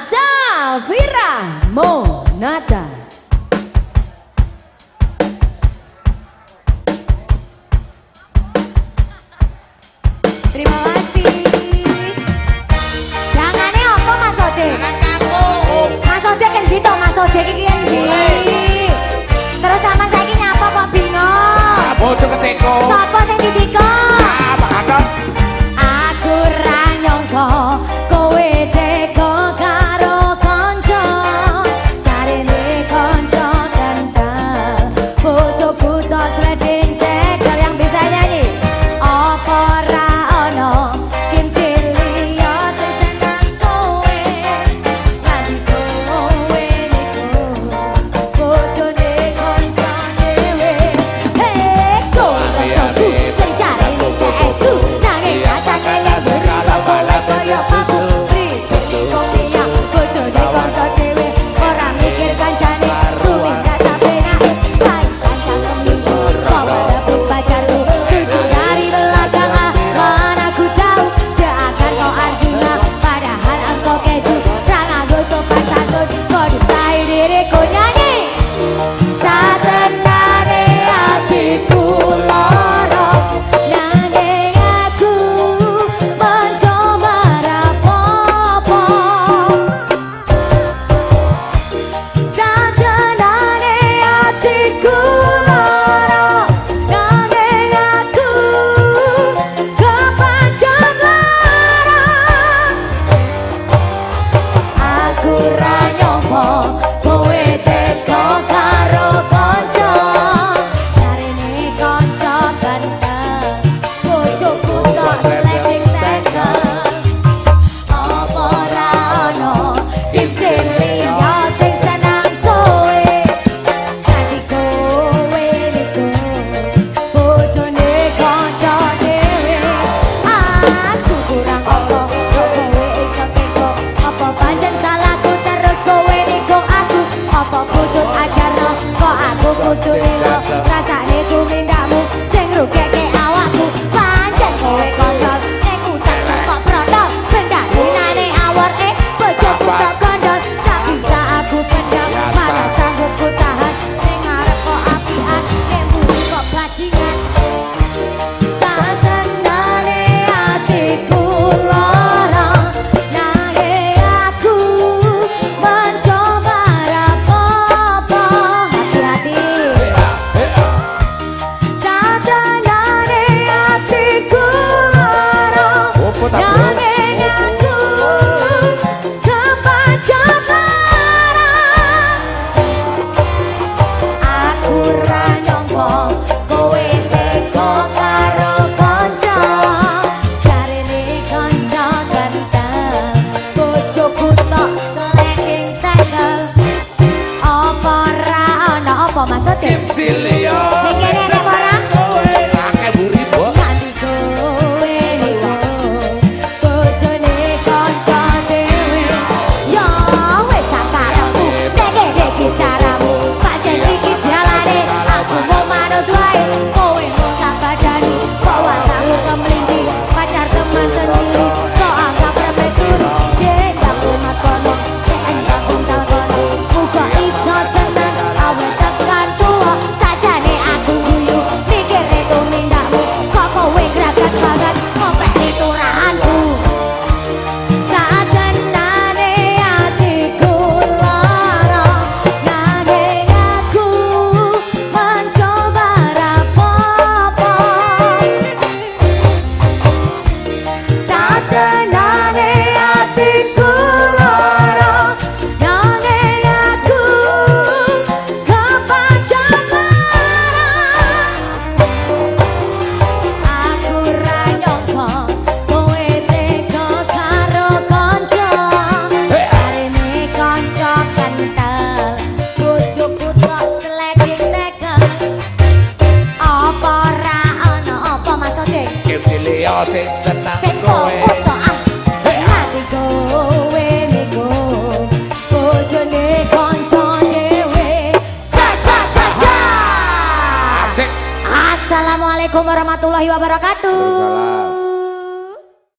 Safira Monata Terima kasih. Buto Sleding Tegel yang bisa nyanyi. Good. pucuk-pucuk ilo rasane feeling. sing senang sing kowe kaca kaca assalamualaikum warahmatullahi wabarakatuh.